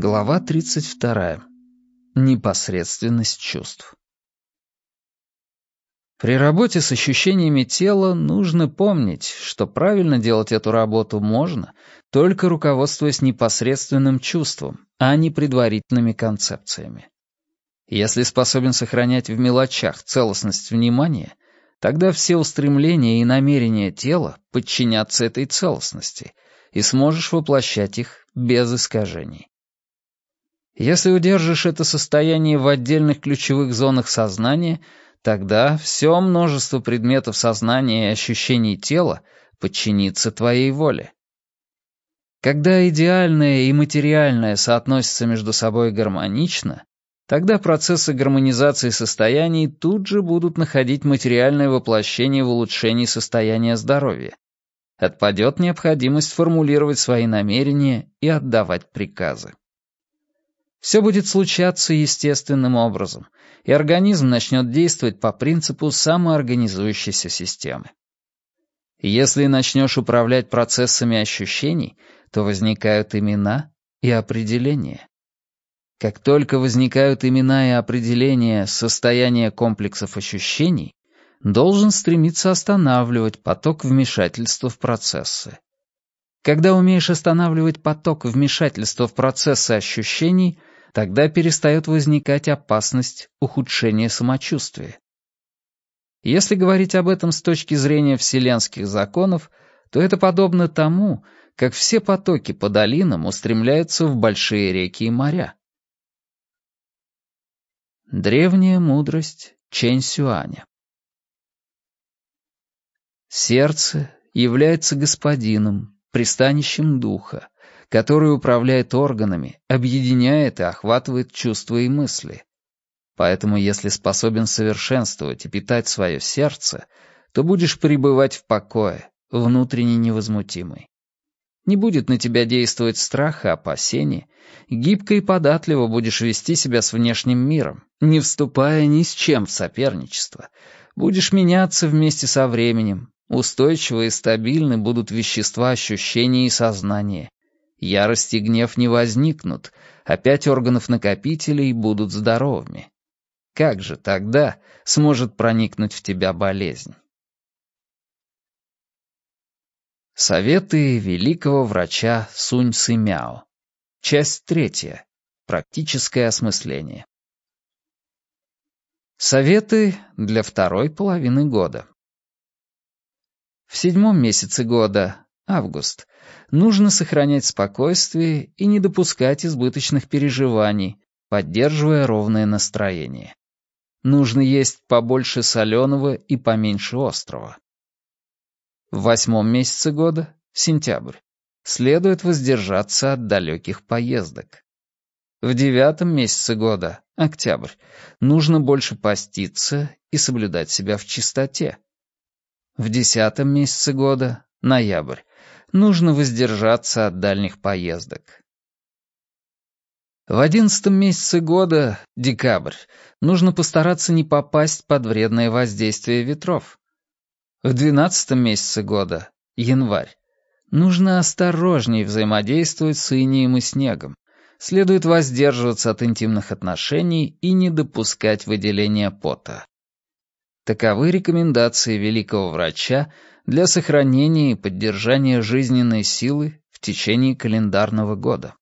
Глава 32. Непосредственность чувств. При работе с ощущениями тела нужно помнить, что правильно делать эту работу можно, только руководствуясь непосредственным чувством, а не предварительными концепциями. Если способен сохранять в мелочах целостность внимания, тогда все устремления и намерения тела подчинятся этой целостности, и сможешь воплощать их без искажений. Если удержишь это состояние в отдельных ключевых зонах сознания, тогда все множество предметов сознания и ощущений тела подчинится твоей воле. Когда идеальное и материальное соотносятся между собой гармонично, тогда процессы гармонизации состояний тут же будут находить материальное воплощение в улучшении состояния здоровья. Отпадет необходимость формулировать свои намерения и отдавать приказы. Все будет случаться естественным образом, и организм начнет действовать по принципу самоорганизующейся системы. Если начнешь управлять процессами ощущений, то возникают имена и определения. Как только возникают имена и определения состояния комплексов ощущений, должен стремиться останавливать поток вмешательства в процессы. Когда умеешь останавливать поток вмешательства в процессы ощущений, тогда перестает возникать опасность ухудшения самочувствия. Если говорить об этом с точки зрения вселенских законов, то это подобно тому, как все потоки по долинам устремляются в большие реки и моря. Древняя мудрость Чэнь Сюаня Сердце является господином, пристанищем духа, который управляет органами, объединяет и охватывает чувства и мысли. Поэтому если способен совершенствовать и питать свое сердце, то будешь пребывать в покое, внутренне невозмутимый. Не будет на тебя действовать страх и опасение, гибко и податливо будешь вести себя с внешним миром, не вступая ни с чем в соперничество. Будешь меняться вместе со временем, устойчивы и стабильны будут вещества ощущения и сознания, Ярость и гнев не возникнут, а пять органов-накопителей будут здоровыми. Как же тогда сможет проникнуть в тебя болезнь? Советы великого врача Сунь Сымяо. Часть третья. Практическое осмысление. Советы для второй половины года. В седьмом месяце года август, нужно сохранять спокойствие и не допускать избыточных переживаний, поддерживая ровное настроение. Нужно есть побольше соленого и поменьше острого. В восьмом месяце года, сентябрь, следует воздержаться от далеких поездок. В девятом месяце года, октябрь, нужно больше поститься и соблюдать себя в чистоте. В десятом месяце года, ноябрь, нужно воздержаться от дальних поездок. В одиннадцатом месяце года, декабрь, нужно постараться не попасть под вредное воздействие ветров. В двенадцатом месяце года, январь, нужно осторожнее взаимодействовать с инием и снегом. Следует воздерживаться от интимных отношений и не допускать выделения пота. Таковы рекомендации великого врача для сохранения и поддержания жизненной силы в течение календарного года.